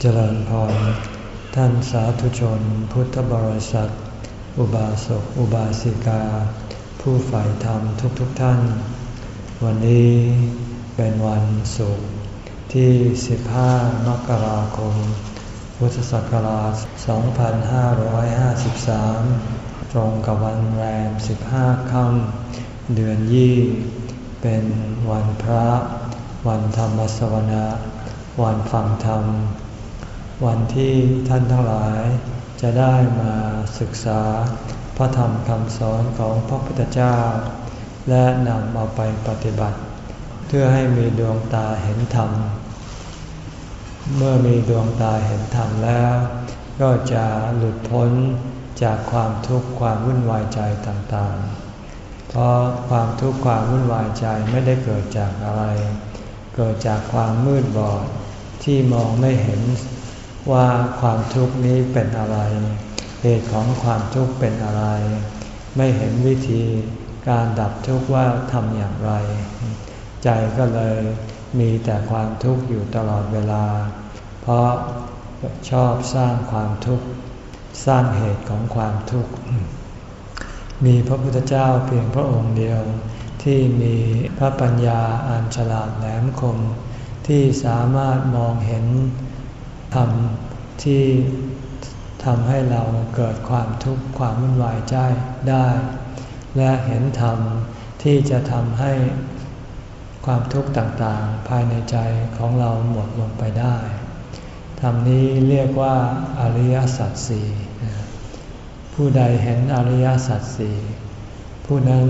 เจริญพร ท่านสาธุชน พุทธบริษัท อุบาสก อุบาสิกา ผู้ใฝ่ธรรมทุกๆทท่าน วันนี้เป็นวันศุกร์ที่ 15 มกราคม พุทธศักราช 2553 ตรงกับวันแรม 15 ค่ำเดือนยี่ เป็นวันพระ วันธรรมสวนาวันฟังธรรม วันที่ท่านทั้งหลาย จะได้มาศึกษาพระธรรมคำสอนของพระพุทธเจ้า และนำเอาไปปฏิบัติ เพื่อให้มีดวงตาเห็นธรรม เมื่อมีดวงตาเห็นธรรมแล้ว ก็จะหลุดพ้นจากความทุกข์ความวุ่นวายใจต่างๆ เพราะความทุกข์ความวุ่นวายใจไม่ได้เกิดจากอะไร เกิดจากความมืดบอดที่มองไม่เห็น ว่าความทุกข์นี้เป็นอะไร เหตุของความทุกข์เป็นอะไร ไม่เห็นวิธีการดับทุกข์ว่าทำอย่างไร ใจก็เลยมีแต่ความทุกข์อยู่ตลอดเวลา เพราะชอบสร้างความทุกข์ สร้างเหตุของความทุกข์ มีพระพุทธเจ้าเพียงพระองค์เดียว ที่มีพระปัญญาอันฉลาดแหลมคม ที่สามารถมองเห็น ธรรมที่ทำให้เราเกิดความทุกข์ความวุ่นวายใจได้ และเห็นธรรมที่จะทำให้ความทุกข์ต่างๆ ภายในใจของเราหมดลงไปได้ธรรมนี้เรียกว่าอริยสัจสี่ผู้ใดเห็นอริยสัจสี่ผู้นั้น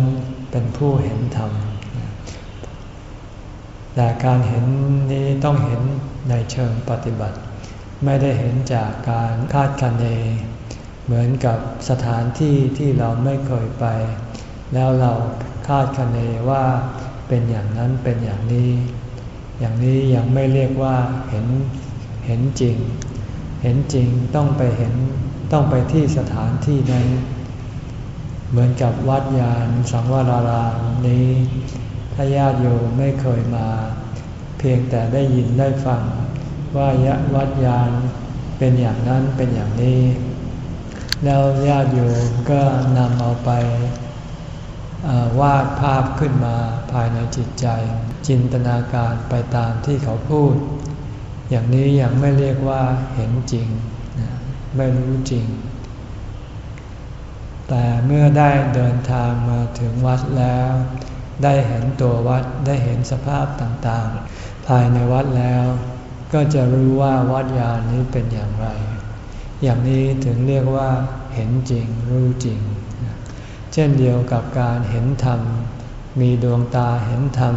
เป็นผู้เห็นธรรม แต่การเห็นนี้ต้องเห็นในเชิงปฏิบัติ ไม่ได้เห็นจากการคาดคะเน เหมือนกับสถานที่ที่เราไม่เคยไป แล้วเราคาดคะเนว่าเป็นอย่างนั้นเป็นอย่างนี้ อย่างนี้ยังไม่เรียกว่าเห็นเห็นจริง เห็นจริงต้องไปเห็นต้องไปที่สถานที่นั้น เหมือนกับวัดยานสังวรารามนี้ ถ้าญาติโยมไม่เคยมา เพียงแต่ได้ยินได้ฟัง ว่ายะวัดยานเป็นอย่างนั้นเป็นอย่างนี้ แล้วญาติโยมก็นำเอาไปวาดภาพขึ้นมาภายในจิตใจ จินตนาการไปตามที่เขาพูด อย่างนี้ยังไม่เรียกว่าเห็นจริง ไม่รู้จริง แต่เมื่อได้เดินทางมาถึงวัดแล้ว ได้เห็นตัววัดได้เห็นสภาพต่างๆ ภายในวัดแล้ว ก็จะรู้ว่าวัดยานี้เป็นอย่างไร อย่างนี้ถึงเรียกว่า เห็นจริงรู้จริง เช่นเดียวกับการเห็นธรรม มีดวงตาเห็นธรรม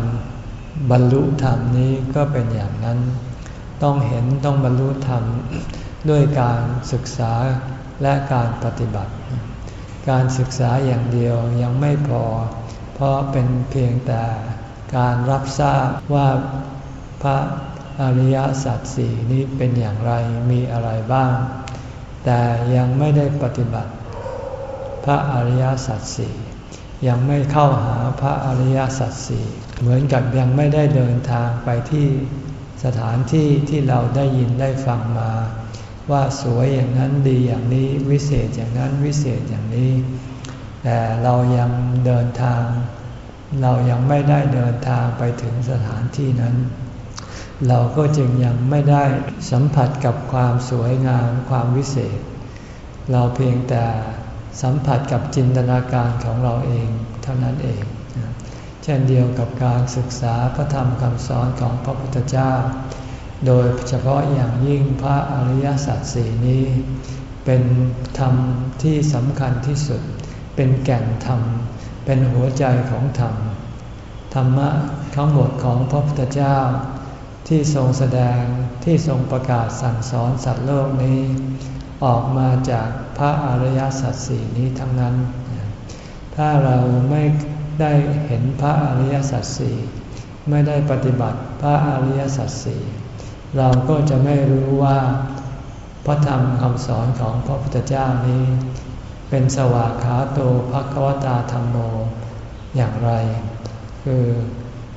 บรรลุธรรมนี้ก็เป็นอย่างนั้น ต้องเห็นต้องบรรลุธรรมด้วยการศึกษาและการปฏิบัติ การศึกษาอย่างเดียวยังไม่พอ เพราะเป็นเพียงแต่การรับทราบว่าพระ อริยสัจสี่นี้เป็นอย่างไรมีอะไรบ้าง แต่ยังไม่ได้ปฏิบัติ พระอริยสัจสี่ยังไม่เข้าหาพระอริยสัจสี่เหมือนกับยังไม่ได้เดินทางไปที่สถานที่ที่เราได้ยินได้ฟังมา ว่าสวยอย่างนั้นดีอย่างนี้วิเศษอย่างนั้นวิเศษอย่างนี้ แต่เรายังเดินทาง เรายังไม่ได้เดินทางไปถึงสถานที่นั้น เราก็จึงยังไม่ได้สัมผัสกับความสวยงามความวิเศษ เราเพียงแต่สัมผัสกับจินตนาการของเราเองเท่านั้นเอง เช่นเดียวกับการศึกษาพระธรรมคำสอนของพระพุทธเจ้า โดยเฉพาะอย่างยิ่งพระอริยสัจสี่นี้ เป็นธรรมที่สำคัญที่สุด เป็นแก่นธรรม เป็นหัวใจของธรรม ธรรมะทั้งหมดของพระพุทธเจ้า ที่ทรงแสดงที่ทรงประกาศสั่งสอนสัตว์โลกนี้ ออกมาจากพระอริยสัจสี่นี้ทั้งนั้น ถ้าเราไม่ได้เห็นพระอริยสัจสี่ไม่ได้ปฏิบัติพระอริยสัจสี่เราก็จะไม่รู้ว่าพระธรรมคำสอนของพระพุทธเจ้านี้ เป็นสวากขาโตภควตาธรรมโมอย่างไร คือ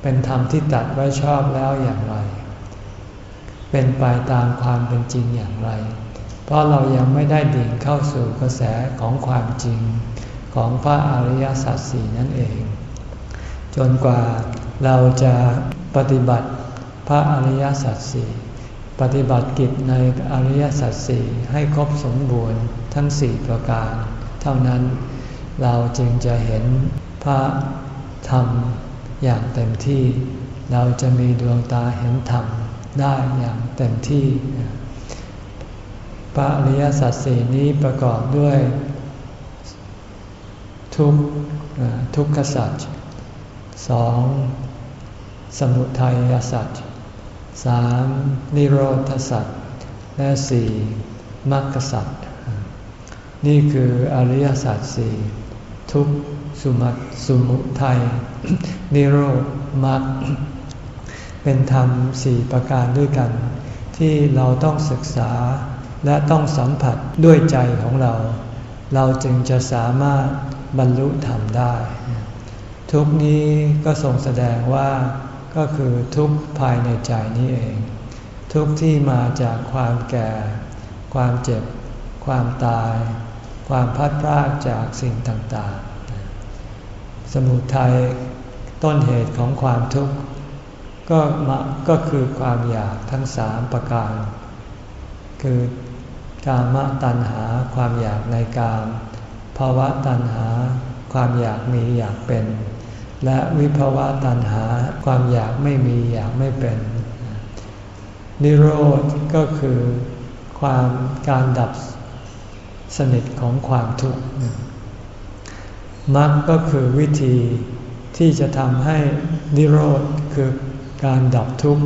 เป็นธรรมที่ตัดไว้ชอบแล้วอย่างไร เป็นไปตามความเป็นจริงอย่างไร เพราะเรายังไม่ได้ดิ่งเข้าสู่กระแสของความจริงของพระอริยสัจสี่นั่นเอง จนกว่าเราจะปฏิบัติพระอริยสัจสี่ปฏิบัติกิจในอริยสัจสี่ให้ครบสมบูรณ์ทั้งสี่ประการ เท่านั้นเราจึงจะเห็นพระธรรมอย่างเต็มที่ เราจะมีดวงตาเห็นธรรม ได้อย่างเต็มที่ พระอริยสัจสี่นี้ประกอบด้วย ทุกทุกขสัจสองสมุทัยสัจสามนิโรธสัจและสี่มรรคสัจนี่คืออริยสัจสี่ทุกสุมัตสมุทัยนิโรธมรรค เป็นธรรมสี่ประการด้วยกัน ที่เราต้องศึกษาและต้องสัมผัสด้วยใจของเรา เราจึงจะสามารถบรรลุธรรมได้ ทุกนี้ก็ทรงแสดงว่าก็คือทุกภายในใจนี้เอง ทุกที่มาจากความแก่ ความเจ็บ ความตาย ความพัดพรากจากสิ่งต่างๆ สมุทัยต้นเหตุของความทุกข์ ก็มาก็คือความอยากทั้งสามประการ คือกามตัณหาความอยากในกามภาวะตัณหาความอยากมีอยากเป็น และวิภาวะตัณหาความอยากไม่มีอยากไม่เป็น นิโรธก็คือความการดับสนิทของความทุกข์มรรคก็คือวิธีที่จะทำให้นิโรธคือ การดับทุกข์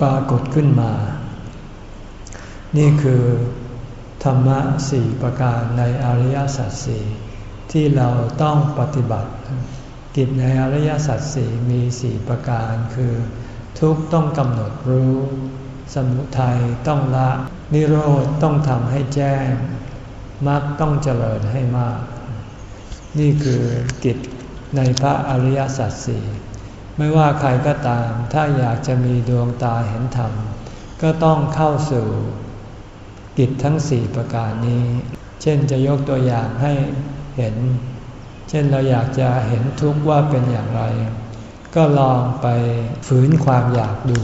ปรากฏขึ้นมา นี่คือ ธรรมะสี่ประการในอริยสัจสี่ที่เราต้องปฏิบัติ กิจในอริยสัจสี่มีสี่ประการคือ ทุกต้องกำหนดรู้ สมุทัยต้องละนิโรธต้องทำให้แจ้งมรรคต้องเจริญให้มาก นี่คือกิจในพระอริยสัจสี่ ไม่ว่าใครก็ตาม ถ้าอยากจะมีดวงตาเห็นธรรม ก็ต้องเข้าสู่กิจทั้งสี่ประการนี้ เช่นจะยกตัวอย่างให้เห็น เช่นเราอยากจะเห็นทุกข์ว่าเป็นอย่างไร ก็ลองไปฝืนความอยากดู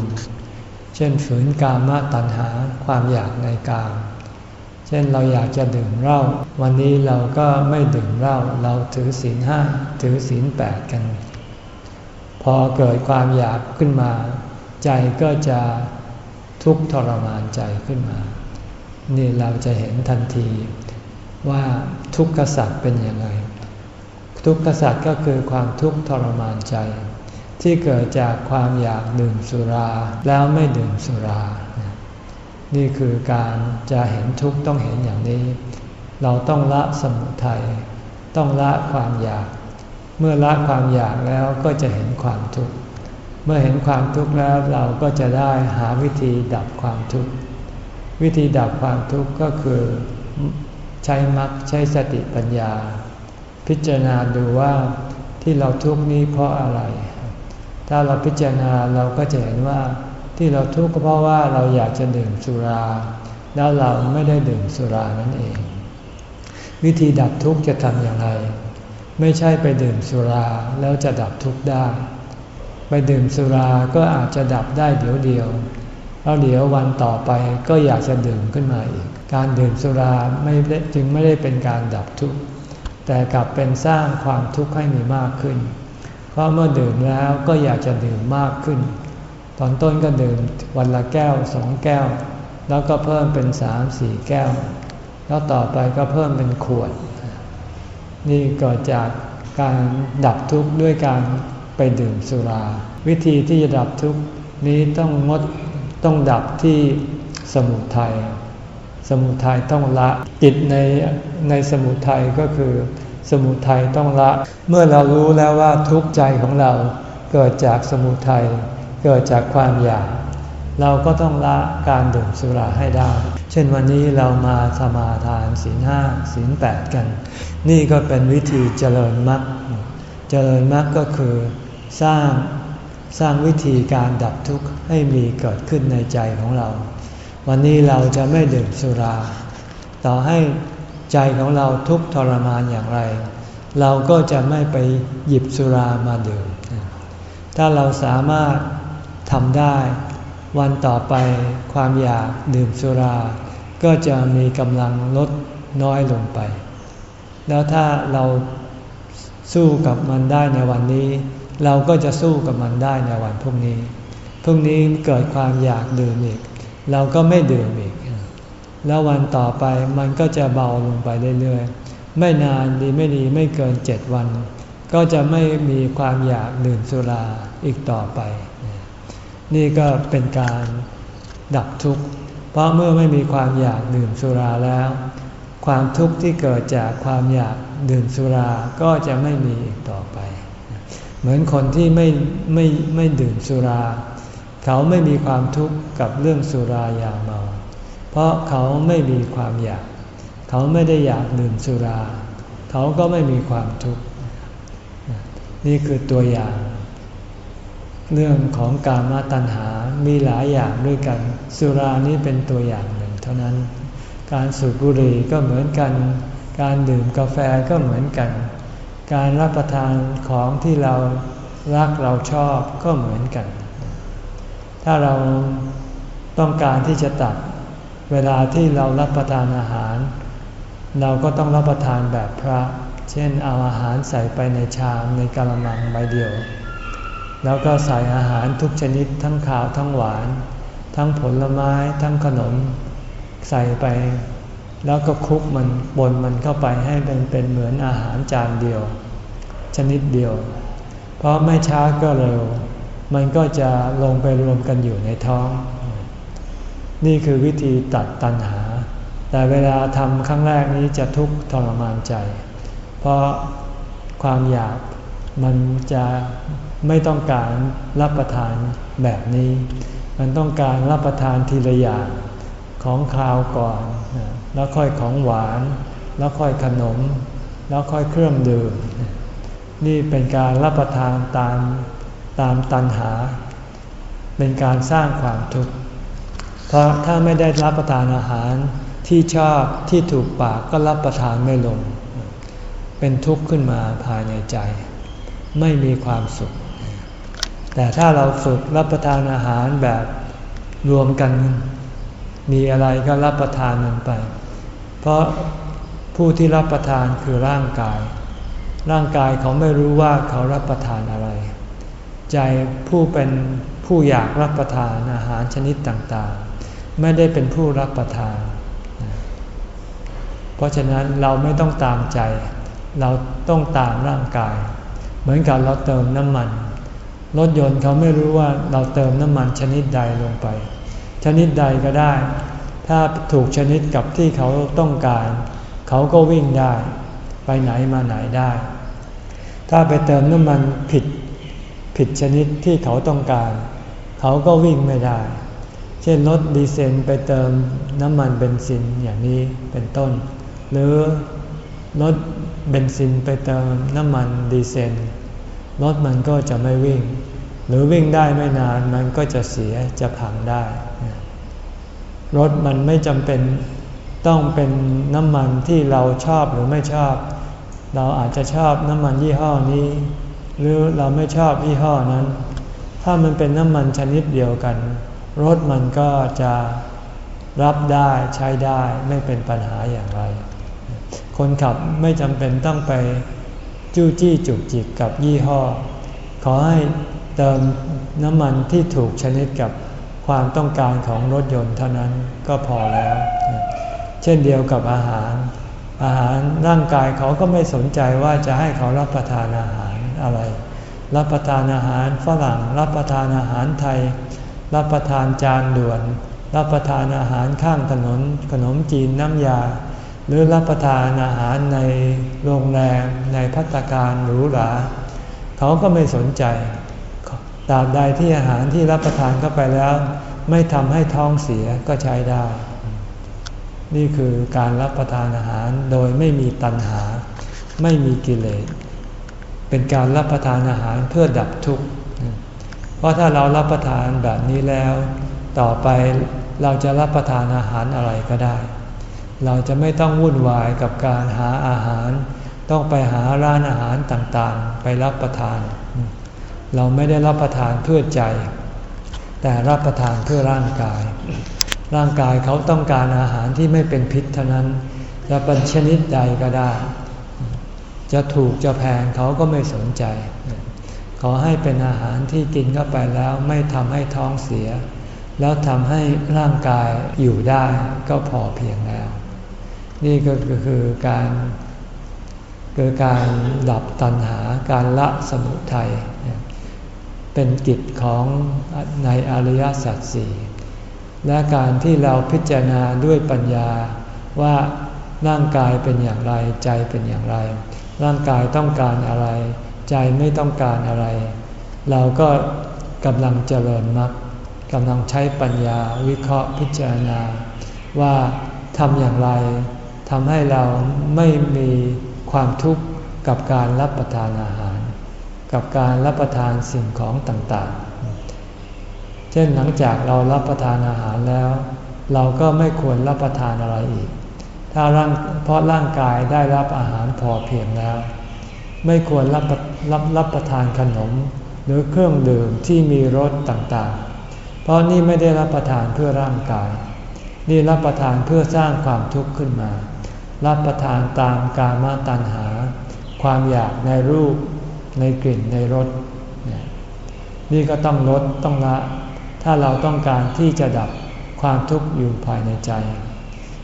เช่นฝืนกามตัณหาความอยากในกาม เช่นเราอยากจะดื่มเหล้าวันนี้เราก็ไม่ดื่มเหล้าเราถือศีลห้าถือศีลแปดกัน พอเกิดความอยากขึ้นมา ใจก็จะทุกข์ทรมานใจขึ้นมา นี่เราจะเห็นทันทีว่าทุกข์กษัตริย์เป็นยังไง ทุกข์กษัตริย์ก็คือความทุกข์ทรมานใจ ที่เกิดจากความอยากดื่มสุราแล้วไม่ดื่มสุรา นี่คือการจะเห็นทุกข์ต้องเห็นอย่างนี้ เราต้องละสมุทัยต้องละความอยาก เมื่อละความอยากแล้วก็จะเห็นความทุกข์ เมื่อเห็นความทุกข์แล้วเราก็จะได้หาวิธีดับความทุกข์ วิธีดับความทุกข์ก็คือใช้มรรคใช้สติปัญญา พิจารณาดูว่าที่เราทุกข์นี้เพราะอะไร ถ้าเราพิจารณาเราก็จะเห็นว่าที่เราทุกข์ก็เพราะว่าเราอยากจะดื่มสุรา แล้วเราไม่ได้ดื่มสุรานั่นเอง วิธีดับทุกข์จะทำอย่างไร ไม่ใช่ไปดื่มสุราแล้วจะดับทุกข์ได้ ไปดื่มสุราก็อาจจะดับได้เดี๋ยวเดียวแล้วเดี๋ยววันต่อไปก็อยากจะดื่มขึ้นมาอีก การดื่มสุราไม่จึงไม่ได้เป็นการดับทุกข์แต่กลับเป็นสร้างความทุกข์ให้มีมากขึ้น เพราะเมื่อดื่มแล้วก็อยากจะดื่มมากขึ้น ตอนต้นก็ดื่มวันละแก้วสองแก้ว แล้วก็เพิ่มเป็นสามสี่แก้ว แล้วต่อไปก็เพิ่มเป็นขวด นี่เกิดจากการดับทุกข์ด้วยการไปดื่มสุรา วิธีที่จะดับทุกข์นี้ต้องงดต้องดับที่สมุทัยสมุทัยต้องละจิตในในสมุทัยก็คือ สมุทัยต้องละ เมื่อเรารู้แล้วว่าทุกข์ใจของเราเกิดจากสมุทัยเกิดจากความอยาก เราก็ต้องละการดื่มสุราให้ได้ เช่นวันนี้เรามาสมาทานศีลห้าศีลแปดกัน นี่ก็เป็นวิธีเจริญมรรค เจริญมรรคก็คือสร้างสร้างวิธีการดับทุกข์ให้มีเกิดขึ้นในใจของเรา วันนี้เราจะไม่ดื่มสุรา ต่อให้ใจของเราทุกข์ทรมานอย่างไร เราก็จะไม่ไปหยิบสุรามาดื่ม ถ้าเราสามารถทำได้ วันต่อไปความอยากดื่มสุรา ก็จะมีกำลังลดน้อยลงไป แล้วถ้าเราสู้กับมันได้ในวันนี้ เราก็จะสู้กับมันได้ในวันพรุ่งนี้ พรุ่งนี้เกิดความอยากดื่มอีก เราก็ไม่ดื่มอีก แล้ววันต่อไปมันก็จะเบาลงไปเรื่อยๆ ไม่นานดีไม่ดีไม่เกินเจ็ดวัน ก็จะไม่มีความอยากดื่มสุราอีกต่อไป นี่ก็เป็นการดับทุกข์ เพราะเมื่อไม่มีความอยากดื่มสุราแล้ว ความทุกข์ที่เกิดจากความอยากดื่มสุราก็จะไม่มีอีกต่อไป เหมือนคนที่ไม่ไม่ไม่ดื่มสุรา เขาไม่มีความทุกข์กับเรื่องสุรายาเมา เพราะเขาไม่มีความอยาก เขาไม่ได้อยากดื่มสุรา เขาก็ไม่มีความทุกข์ นี่คือตัวอย่าง เรื่องของกามตัณหา มีหลายอย่างด้วยกัน สุรานี้เป็นตัวอย่างหนึ่งเท่านั้น การสูบบุหรี่ก็เหมือนกัน การดื่มกาแฟก็เหมือนกัน การรับประทานของที่เรารักเราชอบก็เหมือนกัน ถ้าเราต้องการที่จะตัดเวลาที่เรารับประทานอาหาร เราก็ต้องรับประทานแบบพระ เช่นเอาอาหารใส่ไปในชามในกระมังใบเดียว แล้วก็ใส่อาหารทุกชนิดทั้งขาวทั้งหวาน ทั้งผลไม้ทั้งขนม ใส่ไป แล้วก็คลุกมันบนมันเข้าไปให้เป็นเป็นเหมือนอาหารจานเดียว ชนิดเดียว เพราะไม่ช้าก็เร็ว มันก็จะลงไปรวมกันอยู่ในท้อง นี่คือวิธีตัดตัณหา แต่เวลาทำครั้งแรกนี้จะทุกข์ทรมานใจ เพราะความอยากมันจะ ไม่ต้องการรับประทานแบบนี้ มันต้องการรับประทานทีละอย่างของคาวก่อน แล้วค่อยของหวาน แล้วค่อยขนม แล้วค่อยเครื่องดื่ม นี่เป็นการรับประทานตามตามตันหา เป็นการสร้างความทุกข์ เพราะถ้าไม่ได้รับประทานอาหารที่ชอบที่ถูกปากก็รับประทานไม่ลง เป็นทุกข์ขึ้นมาภายในใจ ไม่มีความสุข แต่ถ้าเราฝึกรับประทานอาหารแบบรวมกัน มีอะไรก็รับประทานมันไป เพราะผู้ที่รับประทานคือร่างกาย ร่างกายเขาไม่รู้ว่าเขารับประทานอะไร ใจผู้เป็นผู้อยากรับประทานอาหารชนิดต่างๆ ไม่ได้เป็นผู้รับประทาน เพราะฉะนั้นเราไม่ต้องตามใจ เราต้องตามร่างกาย เหมือนกับเราเติมน้ำมัน รถยนต์เขาไม่รู้ว่าเราเติมน้ำมันชนิดใดลงไป ชนิดใดก็ได้ ถ้าถูกชนิดกับที่เขาต้องการ เขาก็วิ่งได้ ไปไหนมาไหนได้ ถ้าไปเติมน้ำมันผิดผิดชนิดที่เขาต้องการ เขาก็วิ่งไม่ได้ เช่นรถดีเซลไปเติมน้ำมันเบนซินอย่างนี้เป็นต้น หรือรถเบนซินไปเติมน้ำมันดีเซล รถมันก็จะไม่วิ่ง หรือวิ่งได้ไม่นานมันก็จะเสียจะพังได้ รถมันไม่จำเป็นต้องเป็นน้ำมันที่เราชอบหรือไม่ชอบ เราอาจจะชอบน้ำมันยี่ห้อนี้ หรือเราไม่ชอบยี่ห้อนั้น ถ้ามันเป็นน้ำมันชนิดเดียวกัน รถมันก็จะรับได้ใช้ได้ไม่เป็นปัญหาอย่างไร คนขับไม่จำเป็นต้องไป จู้จี้จุกจิกกับยี่ห้อ ขอให้เติมน้ำมันที่ถูกชนิดกับความต้องการของรถยนต์เท่านั้นก็พอแล้ว เช่นเดียวกับอาหาร อาหารร่างกายเขาก็ไม่สนใจว่าจะให้เขารับประทานอาหารอะไร รับประทานอาหารฝรั่ง รับประทานอาหารไทย รับประทานจานด่วน รับประทานอาหารข้างถนนขนมจีนน้ำยา หรือรับประทานอาหารในโรงแรมในพัตการหรูหราเขาก็ไม่สนใจตราบใดที่อาหารที่รับประทานเข้าไปแล้ว ไม่ทำให้ท้องเสียก็ใช้ได้ นี่คือการรับประทานอาหารโดยไม่มีตัณหา ไม่มีกิเลสเป็นการรับประทานอาหารเพื่อดับทุกข์เพราะถ้าเรารับประทานแบบนี้แล้ว ต่อไปเราจะรับประทานอาหารอะไรก็ได้ เราจะไม่ต้องวุ่นวายกับการหาอาหาร ต้องไปหาร้านอาหารต่างๆ ไปรับประทาน เราไม่ได้รับประทานเพื่อใจ แต่รับประทานเพื่อร่างกาย ร่างกายเขาต้องการอาหารที่ไม่เป็นพิษเท่านั้น จะเป็นชนิดใดก็ได้ จะถูกจะแพงเขาก็ไม่สนใจ ขอให้เป็นอาหารที่กินเข้าไปแล้วไม่ทำให้ท้องเสีย แล้วทำให้ร่างกายอยู่ได้ก็พอเพียงแล้ว นี่ก็คือการคือการดับตัณหาการละสมุทัยเป็นกิจของในอริยสัจสี่และการที่เราพิจารณาด้วยปัญญาว่าร่างกายเป็นอย่างไรใจเป็นอย่างไร ร่างกายต้องการอะไร ใจไม่ต้องการอะไร เราก็กำลังเจริญมรรคกำลังใช้ปัญญาวิเคราะห์พิจารณา ว่าทำอย่างไร ทำให้เราไม่มีความทุกข์กับการรับประทานอาหาร กับการรับประทานสิ่งของต่างๆ เช่นหลังจากเรารับประทานอาหารแล้ว เราก็ไม่ควรรับประทานอะไรอีก ถ้าร่างเพราะร่างกายได้รับอาหารพอเพียงแล้ว ไม่ควรรับรับรับประทานขนม หรือเครื่องดื่มที่มีรสต่างๆ เพราะนี่ไม่ได้รับประทานเพื่อร่างกาย นี่รับประทานเพื่อสร้างความทุกข์ขึ้นมา รับประทานตามกามาตัณหา ความอยากในรูปในกลิ่นในรสนี่ก็ต้องลดต้องละ ถ้าเราต้องการที่จะดับความทุกข์อยู่ภายในใจ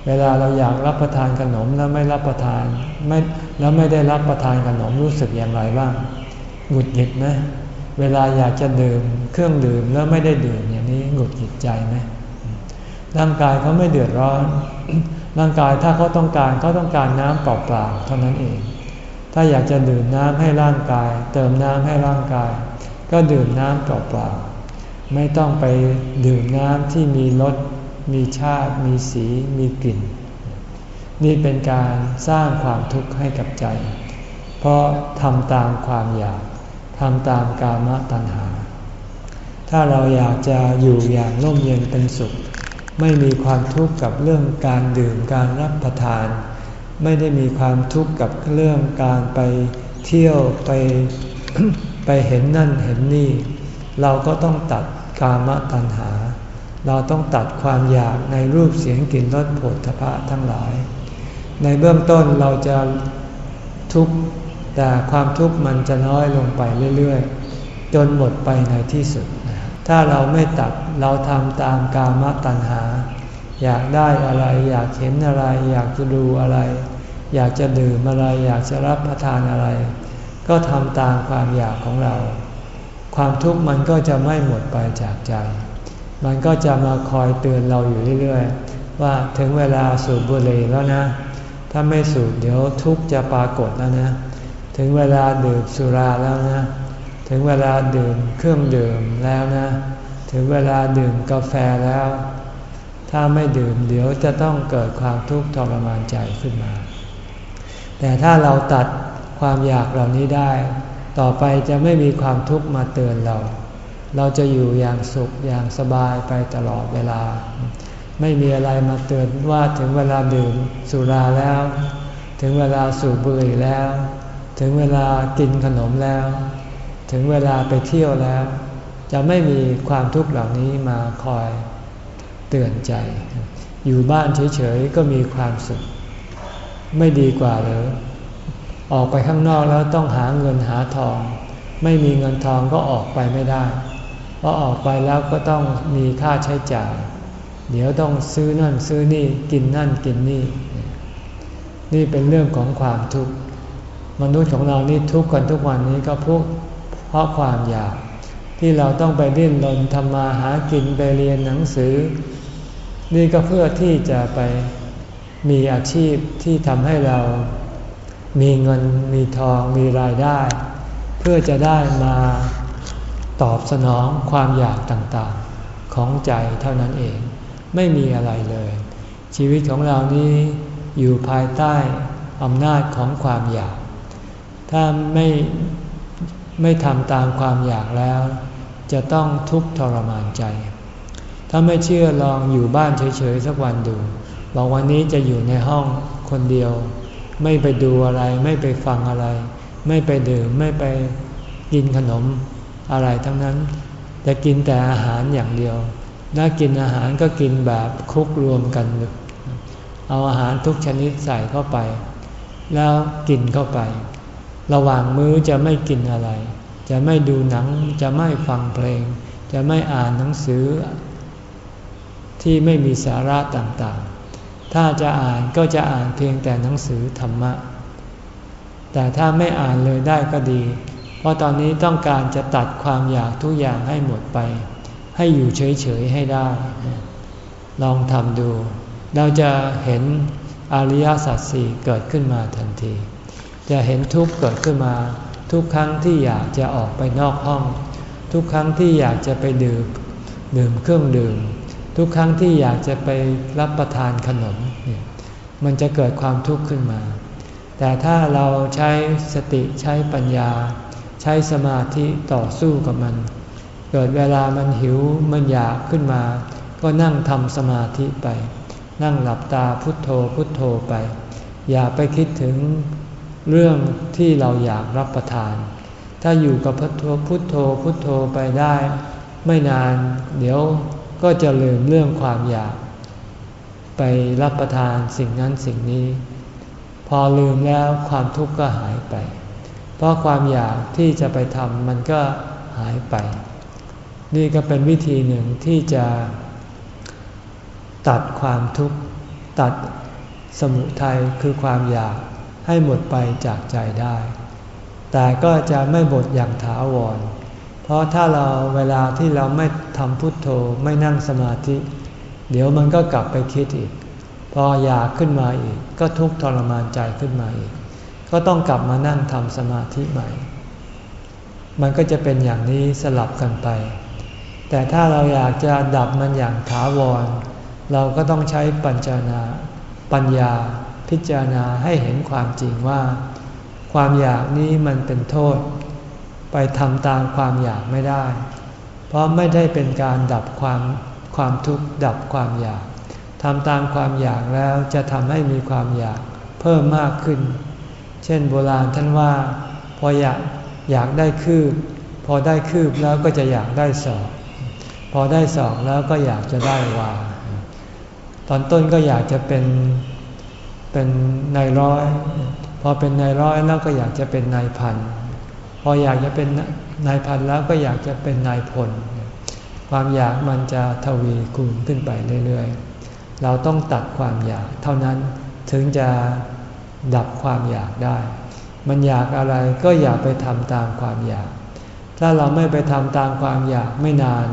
เวลาเราอยากรับประทานขนมแล้วไม่รับประทานไม่แล้วไม่ได้รับประทานขนมรู้สึกอย่างไรบ้างหงุดหงิดไหมเวลาอยากจะดื่มเครื่องดื่มแล้วไม่ได้ดื่มอย่างนี้หงุดหงิดใจไหมร่างกายเขาไม่เดือดร้อน ร่างกายถ้าเขาต้องการเขาต้องการน้ำเปล่าๆเท่านั้นเอง ถ้าอยากจะดื่มน้ำให้ร่างกาย เติมน้ำให้ร่างกาย ก็ดื่มน้ำเปล่าๆไม่ต้องไปดื่มน้ำที่มีรสมีชาติ มีสี มีกลิ่น นี่เป็นการสร้างความทุกข์ให้กับใจ เพราะทำตามความอยากทำตามกามตัณหา ถ้าเราอยากจะอยู่อย่างร่มเย็นเป็นสุข ไม่มีความทุกข์กับเรื่องการดื่มการรับประทาน ไม่ได้มีความทุกข์กับเรื่องการไปเที่ยวไปไปเห็นนั่นเห็นนี่ เราก็ต้องตัดกามตัณหา เราต้องตัดความอยากในรูปเสียงกลิ่นรสผลทพะทั้งหลาย ในเบื้องต้นเราจะทุกข์แต่ความทุกข์มันจะน้อยลงไปเรื่อยๆ จนหมดไปในที่สุด ถ้าเราไม่ตัดเราทำตามกามตัณหา อยากได้อะไรอยากเห็นอะไร อยากจะดูอะไร อยากจะดื่มอะไร อยากจะรับประทานอะไร ก็ทำตามความอยากของเรา ความทุกข์มันก็จะไม่หมดไปจากใจ มันก็จะมาคอยเตือนเราอยู่เรื่อยๆ ว่าถึงเวลาสูบบุหรี่แล้วนะ ถ้าไม่สูบเดี๋ยวทุกข์จะปรากฏแล้วนะ ถึงเวลาดื่มสุราแล้วนะ ถึงเวลาดื่มเครื่องดื่มแล้วนะ ถึงเวลาดื่มกาแฟแล้ว ถ้าไม่ดื่มเดี๋ยวจะต้องเกิดความทุกข์ทรมานใจขึ้นมา แต่ถ้าเราตัดความอยากเหล่านี้ได้ ต่อไปจะไม่มีความทุกข์มาเตือนเรา เราจะอยู่อย่างสุขอย่างสบายไปตลอดเวลา ไม่มีอะไรมาเตือนว่าถึงเวลาดื่มสุราแล้ว ถึงเวลาสูบบุหรี่แล้ว ถึงเวลากินขนมแล้ว ถึงเวลาไปเที่ยวแล้ว จะไม่มีความทุกข์เหล่านี้มาคอยเตือนใจ อยู่บ้านเฉยๆก็มีความสุข ไม่ดีกว่าเลยออกไปข้างนอกแล้วต้องหาเงินหาทอง ไม่มีเงินทองก็ออกไปไม่ได้ เพราะออกไปแล้วก็ต้องมีค่าใช้จ่าย เดี๋ยวต้องซื้อนั่นซื้อนี่กินนั่นกินนี่ นี่เป็นเรื่องของความทุกข์มนุษย์ของเรานี่ทุกข์กันทุกวันนี้ก็พวก ราะความอยาก ที่เราต้องไปดิ้นรนทำมาหากินไปเรียนหนังสือ นี่ก็เพื่อที่จะไปมีอาชีพที่ทำให้เรามีเงินมีทองมีรายได้ เพื่อจะได้มาตอบสนองความอยากต่างๆของใจเท่านั้นเองไม่มีอะไรเลย ชีวิตของเรานี้อยู่ภายใต้อำนาจของความอยาก ถ้าไม่ ไม่ทำตามความอยากแล้ว จะต้องทุกข์ทรมานใจ ถ้าไม่เชื่อลองอยู่บ้านเฉยๆสักวันดู บอกวันนี้จะอยู่ในห้องคนเดียว ไม่ไปดูอะไร ไม่ไปฟังอะไร ไม่ไปดื่ม ไม่ไปกินขนมอะไรทั้งนั้น จะกินแต่อาหารอย่างเดียวถ้ากินอาหารก็กินแบบคุกรวมกันเอาอาหารทุกชนิดใส่เข้าไป แล้วกินเข้าไป ระหว่างมื้อจะไม่กินอะไร จะไม่ดูหนัง จะไม่ฟังเพลง จะไม่อ่านหนังสือ ที่ไม่มีสาระต่างๆ ถ้าจะอ่านก็จะอ่านเพียงแต่หนังสือธรรมะ แต่ถ้าไม่อ่านเลยได้ก็ดี เพราะตอนนี้ต้องการจะตัดความอยากทุกอย่างให้หมดไป ให้อยู่เฉยๆให้ได้ ลองทำดู เราจะเห็นอริยสัจสี่เกิดขึ้นมาทันที จะเห็นทุกข์เกิดขึ้นมา ทุกครั้งที่อยากจะออกไปนอกห้อง ทุกครั้งที่อยากจะไปดื่มดื่มเครื่องดื่ม ทุกครั้งที่อยากจะไปรับประทานขนม มันจะเกิดความทุกข์ขึ้นมา แต่ถ้าเราใช้สติใช้ปัญญา ใช้สมาธิต่อสู้กับมัน เกิดเวลามันหิวมันอยากขึ้นมา ก็นั่งทำสมาธิไป นั่งหลับตาพุทโธพุทโธไป อย่าไปคิดถึง เรื่องที่เราอยากรับประทาน ถ้าอยู่กับพุทโธพุทโธพุทโธไปได้ ไม่นานเดี๋ยวก็จะลืมเรื่องความอยาก ไปรับประทานสิ่งนั้นสิ่งนี้ พอลืมแล้วความทุกข์ก็หายไป เพราะความอยากที่จะไปทำมันก็หายไป นี่ก็เป็นวิธีหนึ่งที่จะตัดความทุกข์ ตัดสมุทัยคือความอยาก ให้หมดไปจากใจได้ แต่ก็จะไม่หมดอย่างถาวร เพราะถ้าเราเวลาที่เราไม่ทำพุทโธไม่นั่งสมาธิ เดี๋ยวมันก็กลับไปคิดอีก พออยากขึ้นมาอีก ก็ทุกข์ทรมานใจขึ้นมาอีก ก็ต้องกลับมานั่งทำสมาธิใหม่ มันก็จะเป็นอย่างนี้สลับกันไป แต่ถ้าเราอยากจะดับมันอย่างถาวร เราก็ต้องใช้ปัญจนาปัญญา พิจารณาให้เห็นความจริงว่า ความอยากนี้มันเป็นโทษ ไปทำตามความอยากไม่ได้ เพราะไม่ได้เป็นการดับความความทุกข์ดับความอยากทำตามความอยากแล้วจะทำให้มีความอยากเพิ่มมากขึ้น เช่นโบราณท่านว่า พออยากอยากได้คืบ พอได้คืบแล้วก็จะอยากได้สอบพอได้สองแล้วก็อยากจะได้วา ตอนต้นก็อยากจะเป็น เป็นนายร้อย พอเป็นนายร้อยแล้วก็อยากจะเป็นนายพัน พออยากจะเป็นนายพันแล้วก็อยากจะเป็นนายพล ความอยากมันจะทวีคูณขึ้นไปเรื่อยๆ เราต้องตัดความอยากเท่านั้นถึงจะดับความอยากได้ มันอยากอะไรก็อย่าไปทำตามความอยาก ถ้าเราไม่ไปทำตามความอยากไม่นาน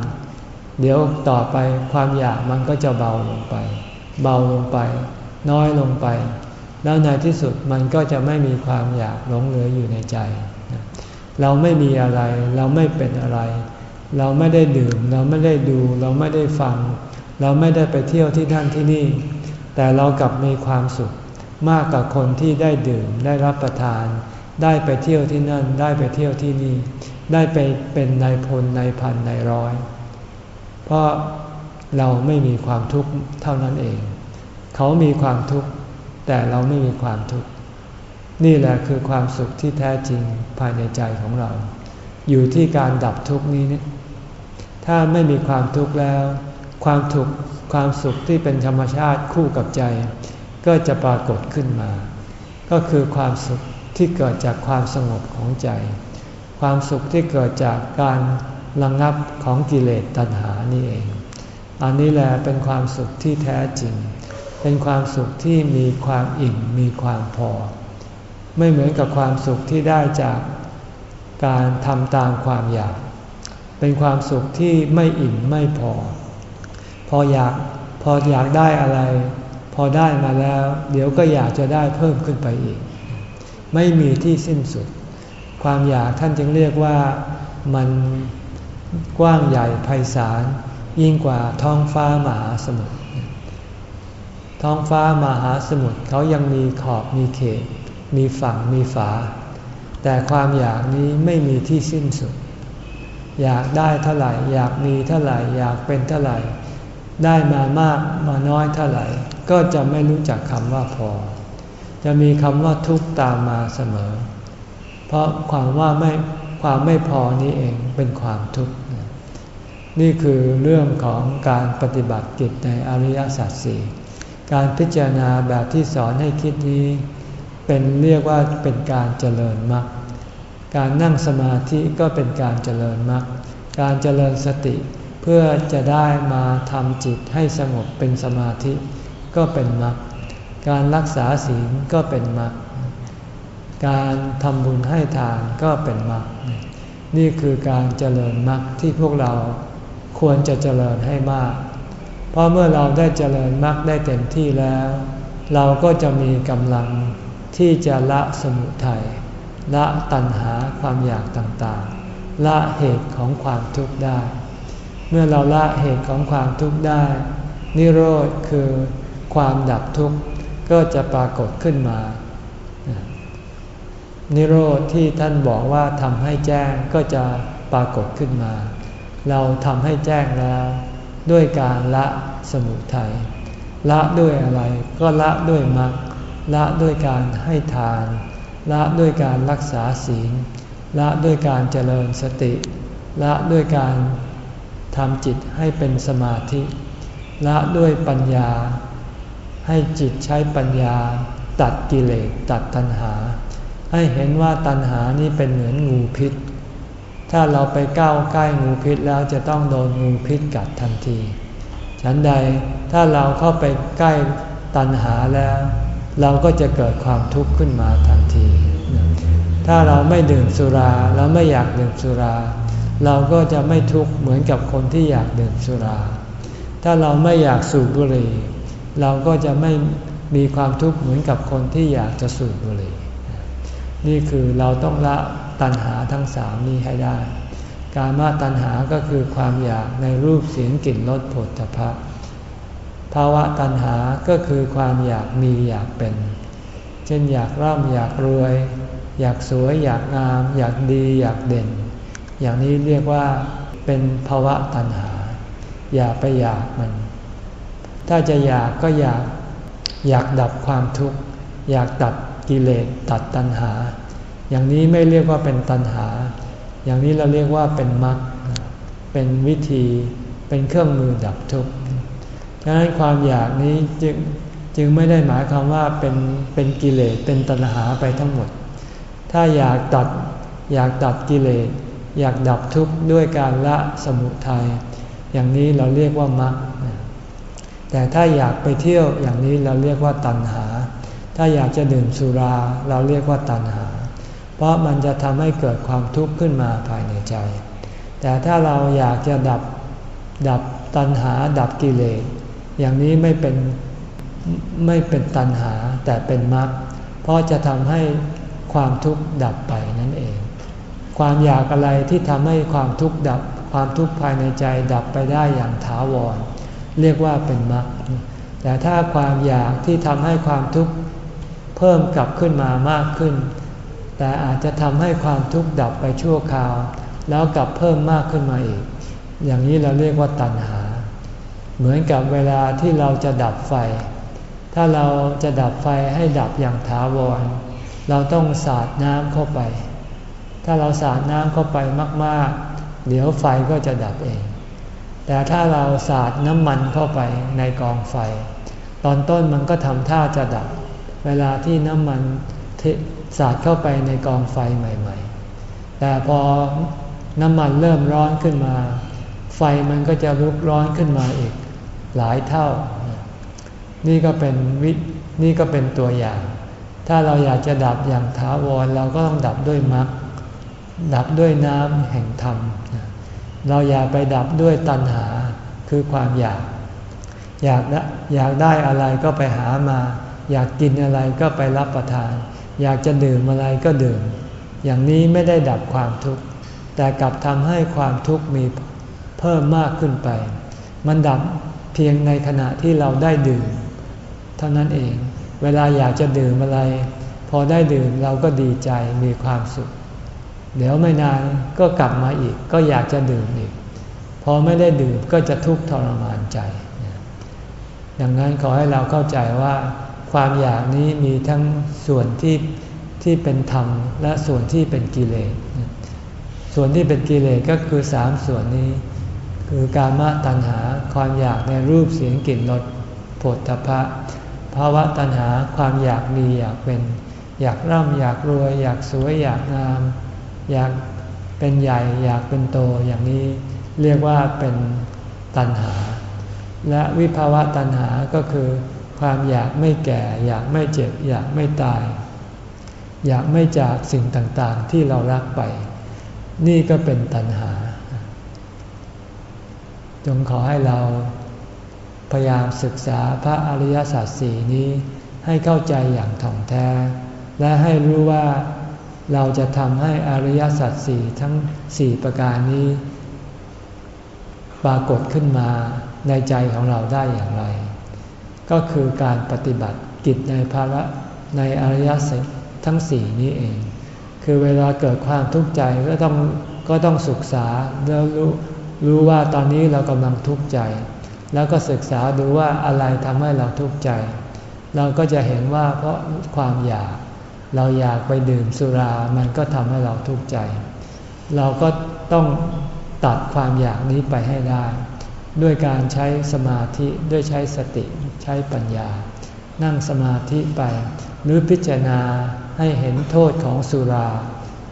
เดี๋ยวต่อไปความอยากมันก็จะเบาลงไป เบาลงไป น้อยลงไป แล้วในที่สุดมันก็จะไม่มีความอยากหลงเหลืออยู่ในใจ เราไม่มีอะไร เราไม่เป็นอะไร เราไม่ได้ดื่ม เราไม่ได้ดู เราไม่ได้ฟัง เราไม่ได้ไปเที่ยวที่ท่านที่นี่ แต่เรากลับมีความสุขมากกว่าคนที่ได้ดื่มได้รับประทาน ได้ไปเที่ยวที่นั่น ได้ไปเที่ยวที่นี่ ได้ไปเป็นนายพลนายพันนายร้อย เพราะเราไม่มีความทุกข์เท่านั้นเอง เขามีความทุกข์แต่เราไม่มีความทุกข์นี่แหละคือความสุขที่แท้จริงภายในใจของเรา อยู่ที่การดับทุกข์นี้ถ้าไม่มีความทุกข์แล้ว ความทุกข์ความสุขที่เป็นธรรมชาติคู่กับใจ ก็จะปรากฏขึ้นมา ก็คือความสุขที่เกิดจากความสงบของใจ ความสุขที่เกิดจากการระงงับของกิเลสตัณหานี่เอง อันนี้แหละเป็นความสุขที่แท้จริง เป็นความสุขที่มีความอิ่มมีความพอ ไม่เหมือนกับความสุขที่ได้จากการทำตามความอยาก เป็นความสุขที่ไม่อิ่มไม่พอ พออยากพออยากได้อะไร พอได้มาแล้ว เดี๋ยวก็อยากจะได้เพิ่มขึ้นไปอีก ไม่มีที่สิ้นสุด ความอยากท่านจึงเรียกว่ามันกว้างใหญ่ไพศาลยิ่งกว่าท้องฟ้ามหาสมุทร ท้องฟ้ามหาสมุทรเขายังมีขอบมีเขต มีฝั่งมีฝา แต่ความอยากนี้ไม่มีที่สิ้นสุด อยากได้เท่าไหร่ อยากมีเท่าไหร่ อยากเป็นเท่าไหร่ ได้มามากมาน้อยเท่าไหร่ ก็จะไม่รู้จักคำว่าพอ จะมีคำว่าทุกตามมาเสมอ เพราะความว่าไม่ความไม่พอนี้เองเป็นความทุกข์นี่คือเรื่องของการปฏิบัติกิจในอริยสัจสี่ การพิจารณาแบบที่สอนให้คิดนี้ เป็นเรียกว่าเป็นการเจริญมรรคการนั่งสมาธิก็เป็นการเจริญมรรคการเจริญสติเพื่อจะได้มาทำจิตให้สงบเป็นสมาธิก็เป็นมรรคการรักษาศีลก็เป็นมรรคการทำบุญให้ทานก็เป็นมรรคนี่คือการเจริญมรรคที่พวกเราควรจะเจริญให้มาก เพราะเมื่อเราได้เจริญมรรคได้เต็มที่แล้ว เราก็จะมีกำลังที่จะละสมุทัยละตัณหาความอยากต่างๆ ละเหตุของความทุกข์ได้ เมื่อเราละเหตุของความทุกข์ได้ นิโรธคือความดับทุกข์ก็จะปรากฏขึ้นมา นิโรธที่ท่านบอกว่าทำให้แจ้งก็จะปรากฏขึ้นมา เราทำให้แจ้งแล้ว ด้วยการละสมุทัยละด้วยอะไรก็ละด้วยมรรคละด้วยการให้ทาน ละด้วยการรักษาศีล ละด้วยการเจริญสติ ละด้วยการทำจิตให้เป็นสมาธิ ละด้วยปัญญา ให้จิตใช้ปัญญา ตัดกิเลสตัดตัณหา ให้เห็นว่าตัณหานี้เป็นเหมือนงูพิษ ถ้าเราไปก้าวใกล้งูพิษแล้วจะต้องโดนงูพิษกัดทันที ฉันใดถ้าเราเข้าไปใกล้ตัณหาแล้ว เราก็จะเกิดความทุกข์ขึ้นมาทันที ถ้าเราไม่ดื่มสุราเราไม่อยากดื่มสุรา เราก็จะไม่ทุกข์เหมือนกับคนที่อยากดื่มสุรา ถ้าเราไม่อยากสูบบุหรี่ เราก็จะไม่มีความทุกข์เหมือนกับคนที่อยากจะสูบบุหรี่ นี่คือเราต้องละ ตัณหาทั้งสามนี้ให้ได้ การมาตัณหาก็คือความอยากในรูปเสียงกลิ่นรสผลตภะภาวะตัณหาก็คือความอยากมีอยากเป็น เช่นอยากร่ำอยากรวย อยากสวยอยากงาม อยากดีอยากเด่น อย่างนี้เรียกว่าเป็นภาวะตัณหา อย่าไปอยากมัน ถ้าจะอยากก็อยากอยากดับความทุกข์ อยากตัดกิเลสตัดตัณหา อย่างนี้ไม่เรียกว่าเป็นตัณหา อย่างนี้เราเรียกว่าเป็นมรรค เป็นวิธี เป็นเครื่องมือดับทุกข์ดังนั้นความอยากนี้จึงจึงไม่ได้หมายความว่าเป็นเป็นกิเลส เป็นตัณหาไปทั้งหมด ถ้าอยากตัดอยากตัดกิเลส อยากดับทุกข์ด้วยการละสมุทัย อย่างนี้เราเรียกว่ามรรค แต่ถ้าอยากไปเที่ยวอย่างนี้เราเรียกว่าตัณหา ถ้าอยากจะดื่มสุราเราเรียกว่าตัณหา เพราะมันจะทำให้เกิดความทุกข์ขึ้นมาภายในใจ แต่ถ้าเราอยากจะดับดับตัณหาดับกิเลสอย่างนี้ไม่เป็นไม่เป็นตัณหาแต่เป็นมรรคเพราะจะทำให้ความทุกข์ดับไปนั่นเอง ความอยากอะไรที่ทำให้ความทุกข์ดับความทุกข์ภายในใจดับไปได้อย่างถาวร เรียกว่าเป็นมรรคแต่ถ้าความอยากที่ทำให้ความทุกข์เพิ่มกลับขึ้นมามากขึ้น แต่อาจจะทำให้ความทุกข์ดับไปชั่วคราว แล้วกลับเพิ่มมากขึ้นมาอีก อย่างนี้เราเรียกว่าตัณหา เหมือนกับเวลาที่เราจะดับไฟ ถ้าเราจะดับไฟให้ดับอย่างถาวร เราต้องสาดน้ำเข้าไป ถ้าเราสาดน้ำเข้าไปมาก ๆ เดี๋ยวไฟก็จะดับเอง แต่ถ้าเราสาดน้ำมันเข้าไปในกองไฟ ตอนต้นมันก็ทำท่าจะดับ เวลาที่น้ำมัน สาดเข้าไปในกองไฟใหม่ ๆ แต่พอน้ำมันเริ่มร้อนขึ้นมา ไฟมันก็จะลุกร้อนขึ้นมาอีกหลายเท่า นี่ก็เป็นวินี่ก็เป็นตัวอย่าง ถ้าเราอยากจะดับอย่างถาวรเราก็ต้องดับด้วยมรรคดับด้วยน้ำแห่งธรรม เราอย่าไปดับด้วยตัณหาคือความอยาก อยากอยากได้อะไรก็ไปหามา อยากกินอะไรก็ไปรับประทาน อยากจะดื่มอะไรก็ดื่ม อย่างนี้ไม่ได้ดับความทุกข์ แต่กลับทำให้ความทุกข์มีเพิ่มมากขึ้นไป มันดับเพียงในขณะที่เราได้ดื่ม เท่านั้นเอง เวลาอยากจะดื่มอะไร พอได้ดื่มเราก็ดีใจมีความสุข เดี๋ยวไม่นานก็กลับมาอีก ก็อยากจะดื่มอีก พอไม่ได้ดื่มก็จะทุกข์ทรมานใจ ดังนั้นขอให้เราเข้าใจว่า ความอยากนี้มีทั้งส่วนที่ที่เป็นธรรม และส่วนที่เป็นกิเลส ส่วนที่เป็นกิเลสก็คือสามส่วนนี้ คือการมาตัณหาความอยากในรูปเสียงกลิ่นรสผลทพะภาวะตัณหาความอยากมีอยากเป็น อยากร่ำอยากรวย อยากสวยอยากงาม อยากเป็นใหญ่อยากเป็นโตอย่างนี้เรียกว่าเป็นตัณหา และวิภาวะตัณหาก็คือ ความอยากไม่แก่ อยากไม่เจ็บ อยากไม่ตาย อยากไม่จากสิ่งต่างๆที่เรารักไป นี่ก็เป็นตัณหา จงขอให้เราพยายามศึกษาพระอริยสัจสี่นี้ให้เข้าใจอย่างถ่องแท้ และให้รู้ว่าเราจะทำให้อริยสัจสี่ทั้งสี่ประการนี้ ปรากฏขึ้นมาในใจของเราได้อย่างไร ก็คือการปฏิบัติกิจในภาระในอริยสัจทั้งสี่นี้เอง คือเวลาเกิดความทุกข์ใจก็ต้องก็ต้องศึกษาแล้วรู้รู้ว่าตอนนี้เรากำลังทุกข์ใจ แล้วก็ศึกษาดูว่าอะไรทำให้เราทุกข์ใจ เราก็จะเห็นว่าเพราะความอยาก เราอยากไปดื่มสุรา มันก็ทำให้เราทุกข์ใจ เราก็ต้องตัดความอยากนี้ไปให้ได้ ด้วยการใช้สมาธิด้วยใช้สติ ใช้ปัญญา นั่งสมาธิไป หรือพิจารณาให้เห็นโทษของสุรา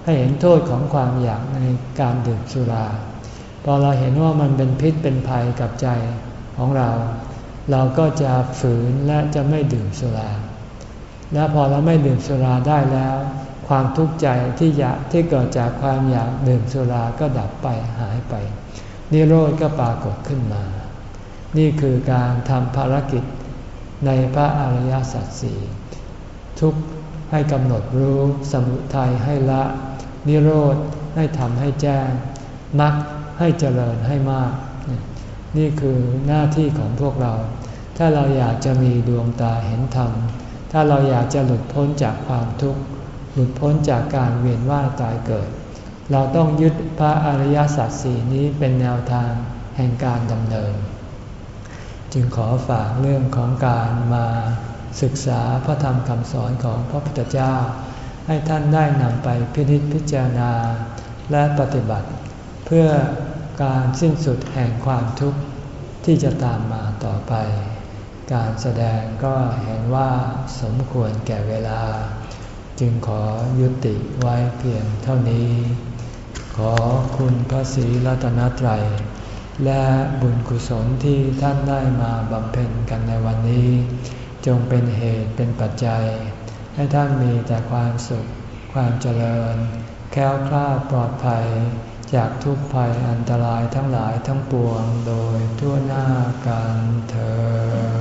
ให้เห็นโทษของความอยากในการดื่มสุรา พอเราเห็นว่ามันเป็นพิษเป็นภัยกับใจของเรา เราก็จะฝืนและจะไม่ดื่มสุรา และพอเราไม่ดื่มสุราได้แล้ว ความทุกข์ใจที่อยากที่เกิดจากความอยากดื่มสุราก็ดับไปหายไปนิโรธก็ปรากฏขึ้นมา นี่คือการทำภารกิจ ในพระอริยสัจสี่ทุกให้กำหนดรู้สมุทัยให้ละ นิโรธให้ทำให้แจ้งมรรคให้เจริญให้มาก นี่คือหน้าที่ของพวกเรา ถ้าเราอยากจะมีดวงตาเห็นธรรม ถ้าเราอยากจะหลุดพ้นจากความทุกข์ หลุดพ้นจากการเวียนว่ายตายเกิด เราต้องยึดพระอริยสัจสี่นี้เป็นแนวทางแห่งการดำเนิน จึงขอฝากเรื่องของการมาศึกษาพระธรรมคำสอนของพระพุทธเจ้า ให้ท่านได้นำไปพินิจพิจารณาและปฏิบัติ เพื่อการสิ้นสุดแห่งความทุกข์ที่จะตามมาต่อไป การแสดงก็เห็นว่าสมควรแก่เวลา จึงขอยุติไว้เพียงเท่านี้ ขอคุณพระศรีรัตนตรัย และบุญกุศลที่ท่านได้มาบำเพ็ญกันในวันนี้ จงเป็นเหตุเป็นปัจจัย ให้ท่านมีแต่ความสุข ความเจริญ แค้วคลาดปลอดภัย จากทุกภัยอันตรายทั้งหลายทั้งปวงโดยทั่วหน้ากันเธอ